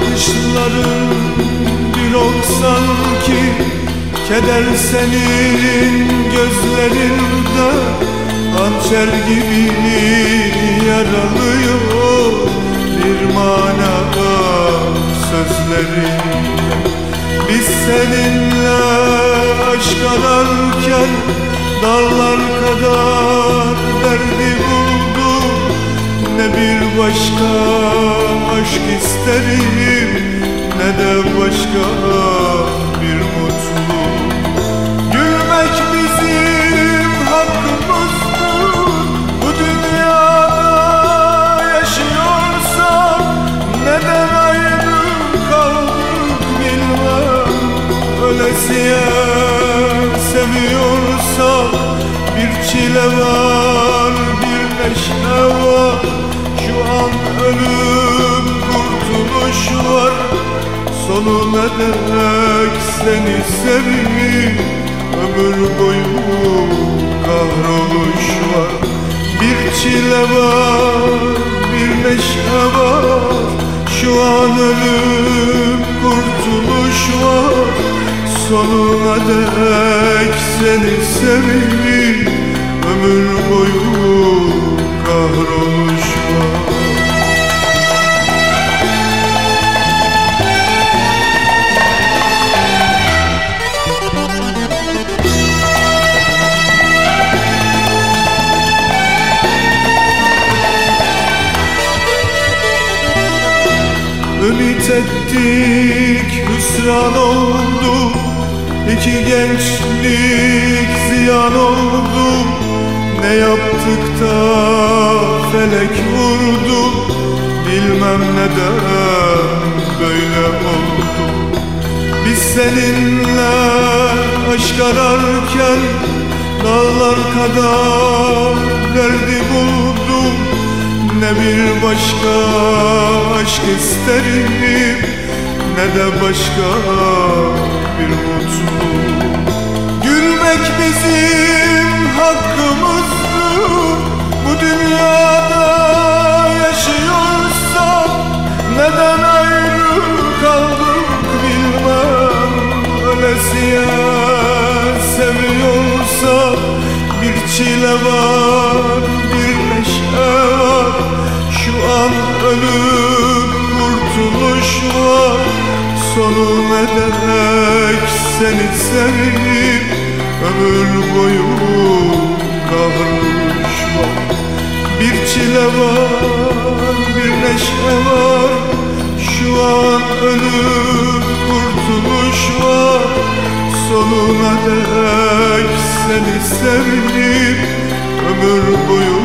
Bakışların bir ok sanki Keder senin gözlerinde. Hançer gibi yaralıyor Bir manada sözlerin Biz seninle aşk ararken Dağlar kadar derdi bulduk Ne bir başka aşk isterim Ne de başka bir mutluluk. Gülmek bizim hakkımızdır. Bu dünyada yaşıyorsak Neden ayrı kaldık bilmem. Ölesiye seviyorsak Bir çile ölüm kurtuluş var Sonu ne dek seni seveyim. Ömür boyu kahroluş var Bir çile var bir neşe var. Şu an ölüm kurtuluş var Sonuna dek seni seveyim. Ömür boyu kahroluş var Ümit ettik hüsran oldu. İki gençlik ziyan oldu. Ne yaptık da felek vurdu? Bilmem neden böyle oldu. Biz seninle aşk ararken Dağlar kadar derdi buldum ne bir başka aşk isterim Ne de başka bir mutluluk Gülmek bizim hakkımızdır Bu dünyada yaşıyorsak Neden ayrı kaldık bilmem. Ölesiye seviyorsak Bir çile var bir Sonu ne seni seveyim Ömür boyu kahroluş var Bir çile var bir neşe var. Şu an ölüm kurtuluş var. Sonuna dek seni seveyim Ömür boyu